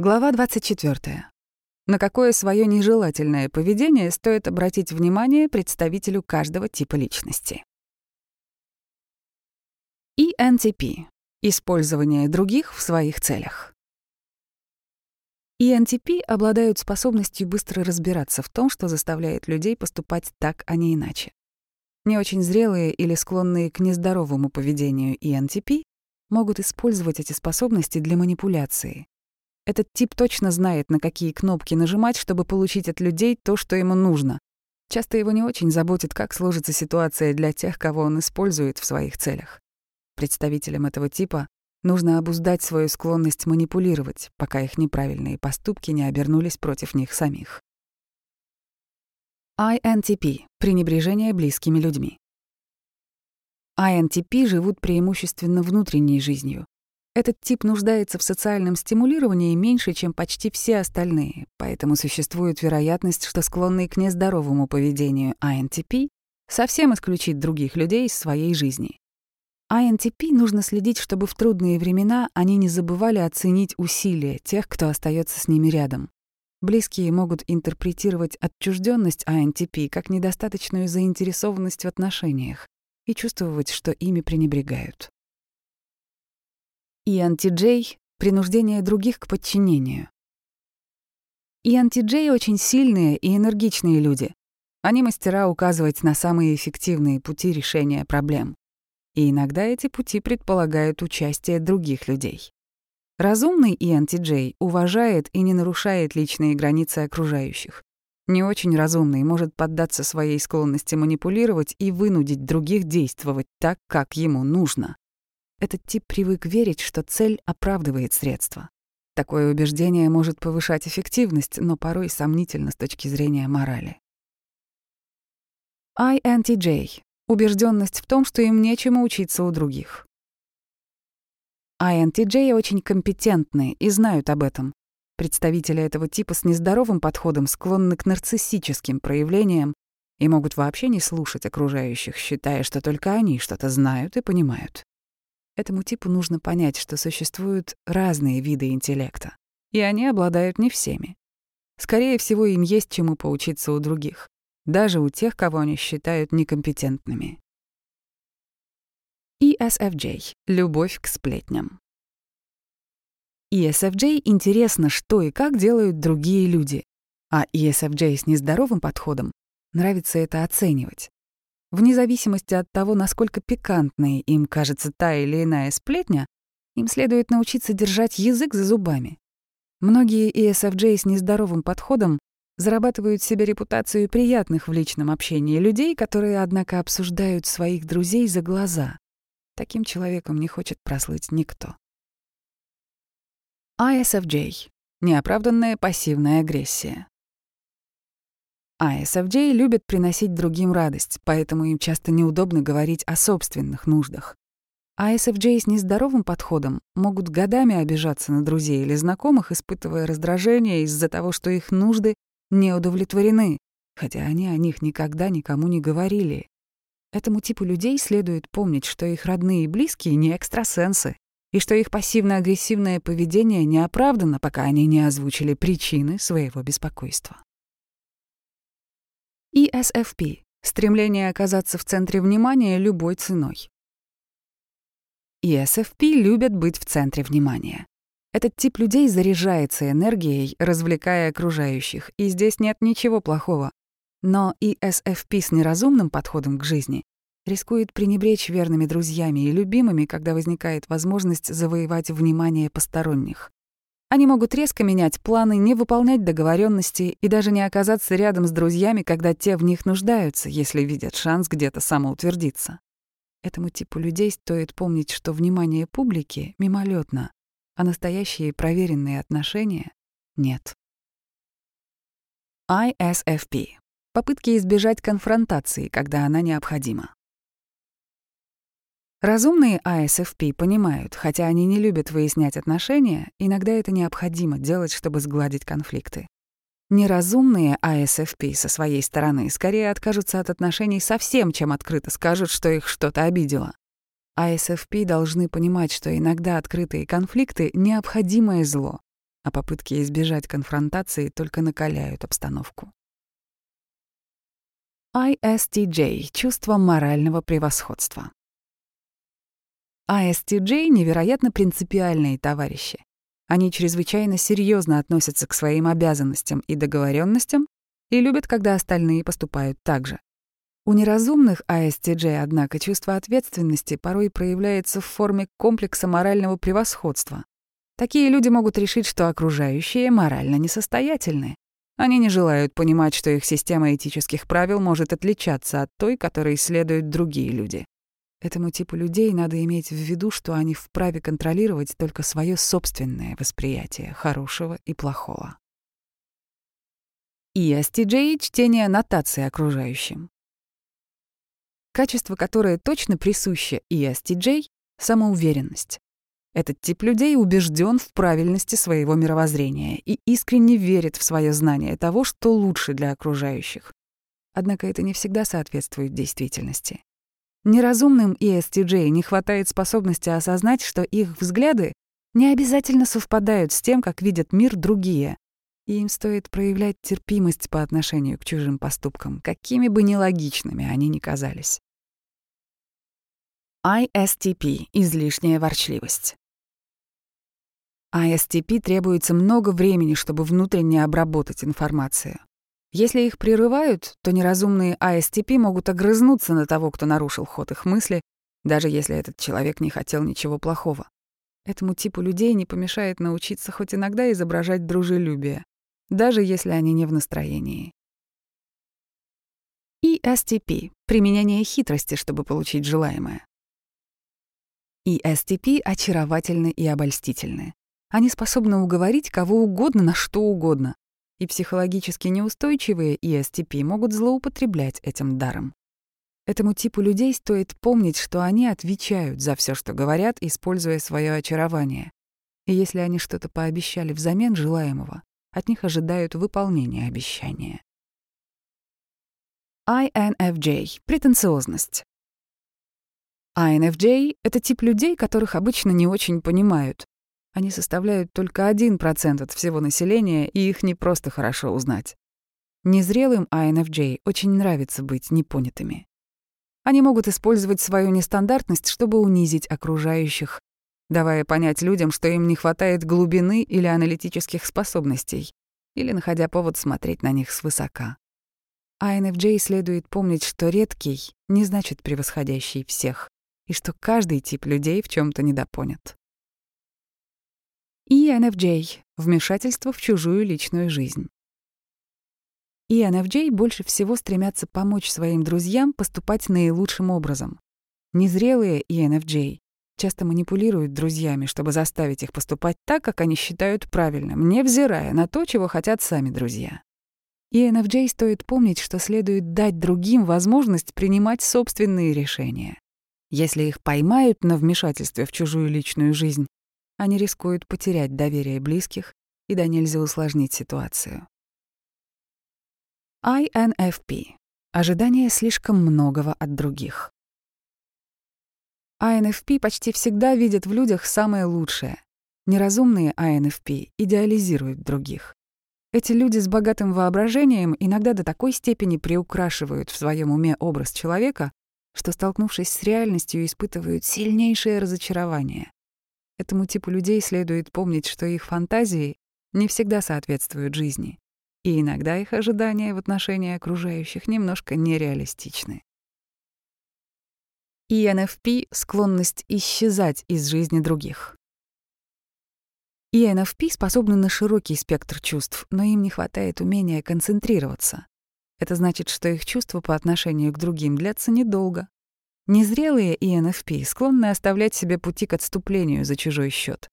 Глава 24. На какое свое нежелательное поведение стоит обратить внимание представителю каждого типа личности. ENTP — использование других в своих целях. ENTP обладают способностью быстро разбираться в том, что заставляет людей поступать так, а не иначе. Не очень зрелые или склонные к нездоровому поведению ENTP могут использовать эти способности для манипуляции, этот тип точно знает, на какие кнопки нажимать, чтобы получить от людей то, что ему нужно. Часто его не очень заботит, как сложится ситуация для тех, кого он использует в своих целях. Представителям этого типа нужно обуздать свою склонность манипулировать, пока их неправильные поступки не обернулись против них самих. INTP — пренебрежение близкими людьми. INTP живут преимущественно внутренней жизнью, этот тип нуждается в социальном стимулировании меньше, чем почти все остальные, поэтому существует вероятность, что склонный к нездоровому поведению INTP совсем исключит других людей из своей жизни. INTP нужно следить, чтобы в трудные времена они не забывали оценить усилия тех, кто остается с ними рядом. Близкие могут интерпретировать отчужденность INTP как недостаточную заинтересованность в отношениях и чувствовать, что ими пренебрегают. ENTJ — принуждение других к подчинению. ENTJ очень сильные и энергичные люди. Они мастера указывать на самые эффективные пути решения проблем. И иногда эти пути предполагают участие других людей. Разумный ENTJ уважает и не нарушает личные границы окружающих. Не очень разумный может поддаться своей склонности манипулировать и вынудить других действовать так, как ему нужно. Этот тип привык верить, что цель оправдывает средства. Такое убеждение может повышать эффективность, но порой сомнительно с точки зрения морали. INTJ — убежденность в том, что им нечему учиться у других. INTJ очень компетентны и знают об этом. Представители этого типа с нездоровым подходом склонны к нарциссическим проявлениям и могут вообще не слушать окружающих, считая, что только они что-то знают и понимают. Этому типу нужно понять, что существуют разные виды интеллекта, и они обладают не всеми. Скорее всего, им есть чему поучиться у других, даже у тех, кого они считают некомпетентными. ESFJ — любовь к сплетням. ESFJ интересно, что и как делают другие люди, а ESFJ с нездоровым подходом нравится это оценивать. Вне зависимости от того, насколько пикантной им кажется та или иная сплетня, им следует научиться держать язык за зубами. Многие ESFJ с нездоровым подходом зарабатывают себе репутацию приятных в личном общении людей, которые, однако, обсуждают своих друзей за глаза. Таким человеком не хочет прослыть никто. ISFJ — неоправданная пассивная агрессия. ISFJ любят приносить другим радость, поэтому им часто неудобно говорить о собственных нуждах. ISFJ с нездоровым подходом могут годами обижаться на друзей или знакомых, испытывая раздражение из-за того, что их нужды не удовлетворены, хотя они о них никогда никому не говорили. Этому типу людей следует помнить, что их родные и близкие не экстрасенсы, и что их пассивно-агрессивное поведение не оправдано, пока они не озвучили причины своего беспокойства. ESFP — стремление оказаться в центре внимания любой ценой. ESFP любят быть в центре внимания. Этот тип людей заряжается энергией, развлекая окружающих, и здесь нет ничего плохого. Но ESFP с неразумным подходом к жизни рискует пренебречь верными друзьями и любимыми, когда возникает возможность завоевать внимание посторонних. Они могут резко менять планы, не выполнять договоренности и даже не оказаться рядом с друзьями, когда те в них нуждаются, если видят шанс где-то самоутвердиться. Этому типу людей стоит помнить, что внимание публики мимолетно, а настоящие проверенные отношения нет. ISFP. Попытки избежать конфронтации, когда она необходима. Разумные ISFP понимают, хотя они не любят выяснять отношения, иногда это необходимо делать, чтобы сгладить конфликты. Неразумные ISFP со своей стороны скорее откажутся от отношений совсем, чем открыто скажут, что их что-то обидело. ISFP должны понимать, что иногда открытые конфликты — необходимое зло, а попытки избежать конфронтации только накаляют обстановку. ISTJ — чувство морального превосходства. ISTJ — невероятно принципиальные товарищи. Они чрезвычайно серьезно относятся к своим обязанностям и договоренностям и любят, когда остальные поступают так же. У неразумных ISTJ, однако, чувство ответственности порой проявляется в форме комплекса морального превосходства. Такие люди могут решить, что окружающие морально несостоятельны, они не желают понимать, что их система этических правил может отличаться от той, которой следуют другие люди. Этому типу людей надо иметь в виду, что они вправе контролировать только свое собственное восприятие хорошего и плохого. ESTJ — чтение нотации окружающим. Качество, которое точно присуще ESTJ — самоуверенность. Этот тип людей убежден в правильности своего мировоззрения и искренне верит в свое знание того, что лучше для окружающих. Однако это не всегда соответствует действительности. Неразумным ESTJ не хватает способности осознать, что их взгляды не обязательно совпадают с тем, как видят мир другие, и им стоит проявлять терпимость по отношению к чужим поступкам, какими бы нелогичными они ни казались. ISTP — излишняя ворчливость. ISTP требуется много времени, чтобы внутренне обработать информацию. Если их прерывают, то неразумные ISTP могут огрызнуться на того, кто нарушил ход их мысли, даже если этот человек не хотел ничего плохого. Этому типу людей не помешает научиться хоть иногда изображать дружелюбие, даже если они не в настроении. ESTP — применение хитрости, чтобы получить желаемое. ESTP очаровательны и обольстительны. Они способны уговорить кого угодно на что угодно. И психологически неустойчивые ESTP могут злоупотреблять этим даром. Этому типу людей стоит помнить, что они отвечают за все, что говорят, используя свое очарование. И если они что-то пообещали взамен желаемого, от них ожидают выполнения обещания. INFJ — претенциозность. INFJ — это тип людей, которых обычно не очень понимают. Они составляют только 1% от всего населения, и их не просто хорошо узнать. Незрелым INFJ очень нравится быть непонятыми. Они могут использовать свою нестандартность, чтобы унизить окружающих, давая понять людям, что им не хватает глубины или аналитических способностей, или находя повод смотреть на них свысока. INFJ следует помнить, что редкий не значит превосходящий всех и что каждый тип людей в чем то недопонят. ENFJ — вмешательство в чужую личную жизнь. ENFJ больше всего стремятся помочь своим друзьям поступать наилучшим образом. Незрелые ENFJ часто манипулируют друзьями, чтобы заставить их поступать так, как они считают правильным, невзирая на то, чего хотят сами друзья. ENFJ стоит помнить, что следует дать другим возможность принимать собственные решения. Если их поймают на вмешательстве в чужую личную жизнь, они рискуют потерять доверие близких и да нельзя усложнить ситуацию. INFP — ожидание слишком многого от других. INFP почти всегда видят в людях самое лучшее. Неразумные INFP идеализируют других. Эти люди с богатым воображением иногда до такой степени приукрашивают в своем уме образ человека, что, столкнувшись с реальностью, испытывают сильнейшее разочарование. Этому типу людей следует помнить, что их фантазии не всегда соответствуют жизни, и иногда их ожидания в отношении окружающих немножко нереалистичны. ENFP — склонность исчезать из жизни других. ENFP способны на широкий спектр чувств, но им не хватает умения концентрироваться. Это значит, что их чувства по отношению к другим длятся недолго. Незрелые ENFP склонны оставлять себе пути к отступлению за чужой счет.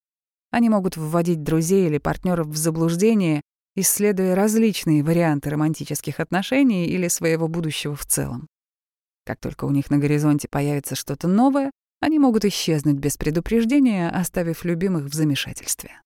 Они могут вводить друзей или партнеров в заблуждение, исследуя различные варианты романтических отношений или своего будущего в целом. Как только у них на горизонте появится что-то новое, они могут исчезнуть без предупреждения, оставив любимых в замешательстве.